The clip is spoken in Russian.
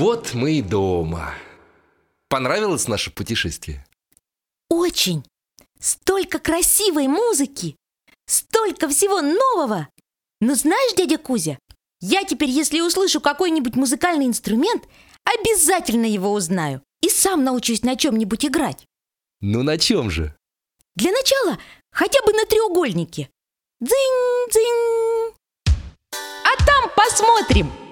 Вот мы и дома. Понравилось наше путешествие? Очень! Столько красивой музыки! Столько всего нового! Но знаешь, дядя Кузя, я теперь, если услышу какой-нибудь музыкальный инструмент, обязательно его узнаю и сам научусь на чем-нибудь играть. Ну на чем же? Для начала хотя бы на треугольнике. Дзынь-дзынь. А там посмотрим!